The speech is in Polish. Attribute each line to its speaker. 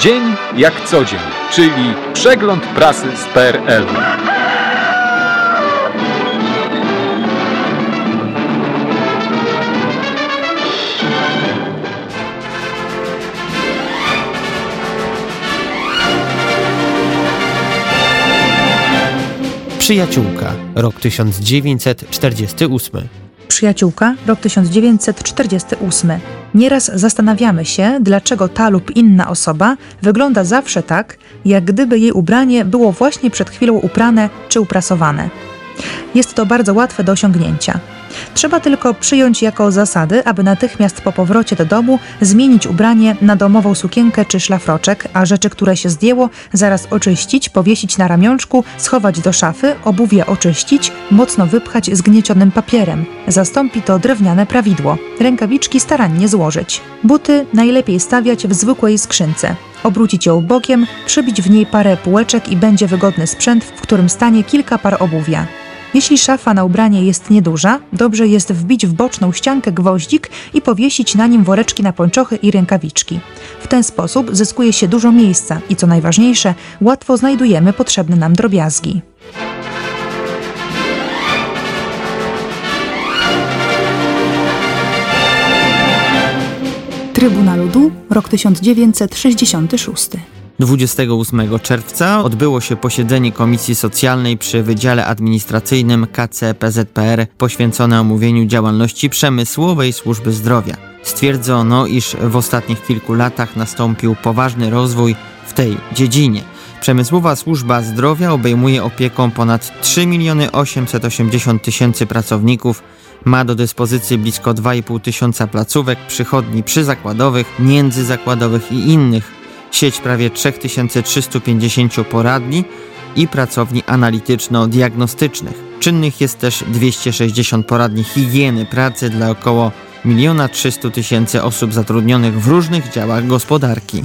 Speaker 1: Dzień jak co dzień, czyli przegląd prasy z PRL.
Speaker 2: Przyjaciółka, rok 1948.
Speaker 3: Przyjaciółka, rok 1948. Nieraz zastanawiamy się, dlaczego ta lub inna osoba wygląda zawsze tak, jak gdyby jej ubranie było właśnie przed chwilą uprane czy uprasowane. Jest to bardzo łatwe do osiągnięcia. Trzeba tylko przyjąć jako zasady, aby natychmiast po powrocie do domu zmienić ubranie na domową sukienkę czy szlafroczek, a rzeczy, które się zdjęło, zaraz oczyścić, powiesić na ramionczku, schować do szafy, obuwie oczyścić, mocno wypchać zgniecionym papierem. Zastąpi to drewniane prawidło. Rękawiczki starannie złożyć. Buty najlepiej stawiać w zwykłej skrzynce. Obrócić ją bokiem, przybić w niej parę półeczek i będzie wygodny sprzęt, w którym stanie kilka par obuwia. Jeśli szafa na ubranie jest nieduża, dobrze jest wbić w boczną ściankę gwoździk i powiesić na nim woreczki na pończochy i rękawiczki. W ten sposób zyskuje się dużo miejsca i co najważniejsze, łatwo znajdujemy potrzebne nam drobiazgi. Trybuna Ludu, rok 1966.
Speaker 2: 28 czerwca odbyło się posiedzenie Komisji Socjalnej przy Wydziale Administracyjnym KCPZPR poświęcone omówieniu działalności przemysłowej służby zdrowia. Stwierdzono, iż w ostatnich kilku latach nastąpił poważny rozwój w tej dziedzinie. Przemysłowa służba zdrowia obejmuje opieką ponad 3 miliony 880 tysięcy pracowników, ma do dyspozycji blisko 2,5 tysiąca placówek, przychodni przyzakładowych, międzyzakładowych i innych sieć prawie 3350 poradni i pracowni analityczno-diagnostycznych. Czynnych jest też 260 poradni higieny pracy dla około 1 300 tysięcy osób zatrudnionych w różnych działach gospodarki.